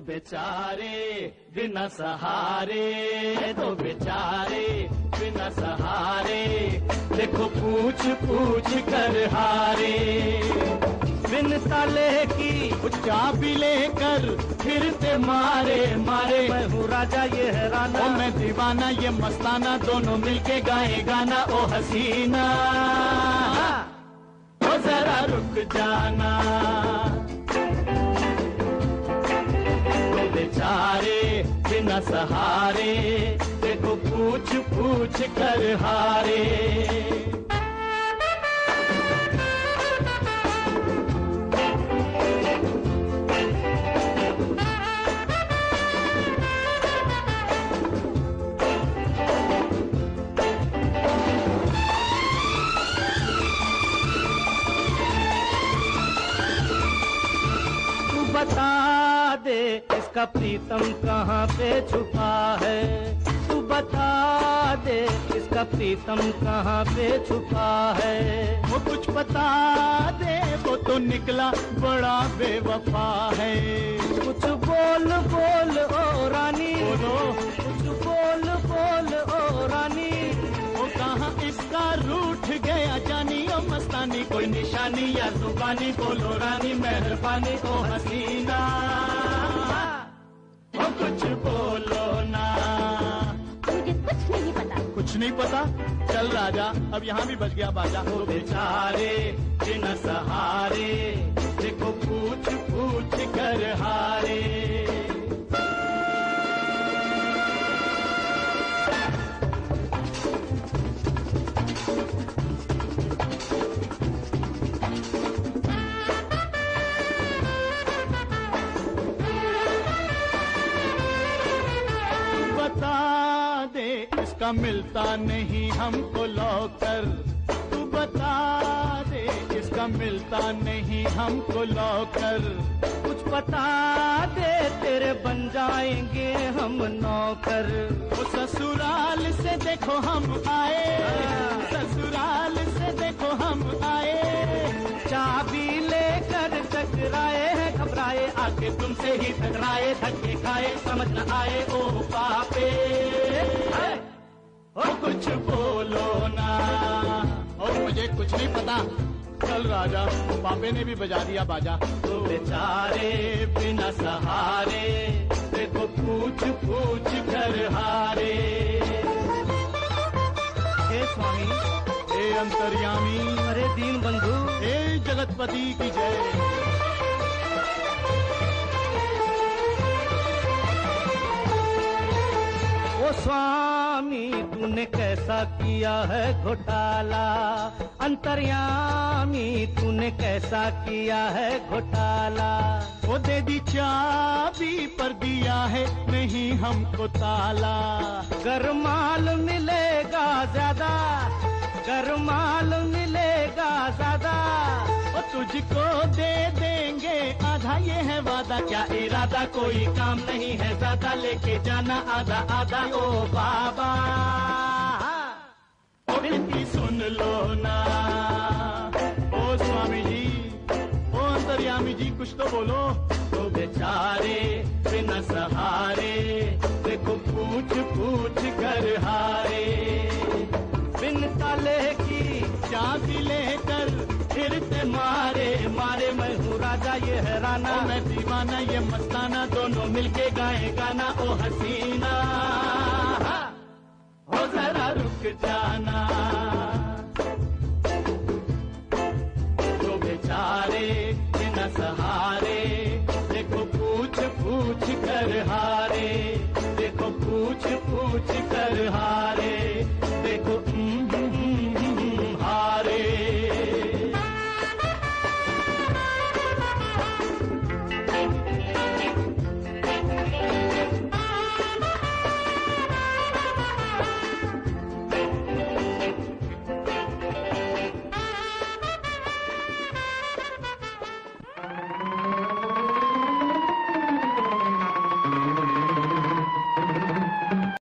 बेचारे बिना सहारे। तो बेचारे बिना सहारे। देखो पूछ पूछ कर हारे। बिन ताले की चाबी लेकर फिरते मारे मारे। मैं हूँ राजा ये है राना। ओ मैं दीवाना ये मस्ताना। दोनों मिलके गाए गाना ओ हसीना। ओ जरा रुक जाना। सहारे देखो पूछ पूछ कर हारे। बता इसका प्रीतम कहाँ पे छुपा है? तू बता दे इसका प्रीतम कहाँ पे छुपा है? वो कुछ बता दे वो तो निकला बड़ा बेवफा है। कुछ बोल बोल ओ रानी। बोलो। कुछ बोल बोल ओ रानी। वो कहाँ इसका रूठ गया जानी ओ मस्तानी। कोई निशानी या जुबानी बोलो रानी मेहरबानी ओ हसीना। कुछ बोलो ना। मुझे कुछ नहीं पता। कुछ नहीं पता। चल राजा अब यहाँ भी बच गया बाजा। हो बेचारे। मिलता नहीं हमको लौकर। तू बता दे इसका मिलता नहीं हमको लौकर? कुछ बता दे, तेरे बन जाएँगे हम नौकर। वो ससुराल से देखो हम आए, ससुराल से देखो हम आए। चाबी लेकर टकराए हैं, घबराए, आके तुमसे ही टकराए, धक्के खाए, समझ न आए, ओ पापे बोलो ना। और मुझे कुछ नहीं पता। चल राजा पापे ने भी बजा दिया बाजा। तो बेचारे बिना सहारे देखो पूछ पूछ कर हारे। हे स्वामी हे अंतर्यामी अरे दीन बंधु। हे जगतपति की जय। ओ स्वामी तूने कैसा किया है घोटाला? अंतर्यामी, तूने कैसा किया है घोटाला? वो दे दी चाबी पर दिया है, नहीं हमको ताला। कर माल मिलेगा ज़्यादा कर माल मिलेगा ज़्यादा। वो तुझको दे देंगे ये है वादा, क्या इरादा? कोई काम नहीं है ज़्यादा, लेके जाना आधा आधा। ओ बाबा विनती सुन लो ना। ओ स्वामी जी ओ अंतर्यामी जी, कुछ तो बोलो। तो बेचारे बिना सहारे ओ, मैं दीवाना, ये मस्ताना, दोनों मिलके गाए गाना, ओ, हसीना। हो, जरा रुक जाना।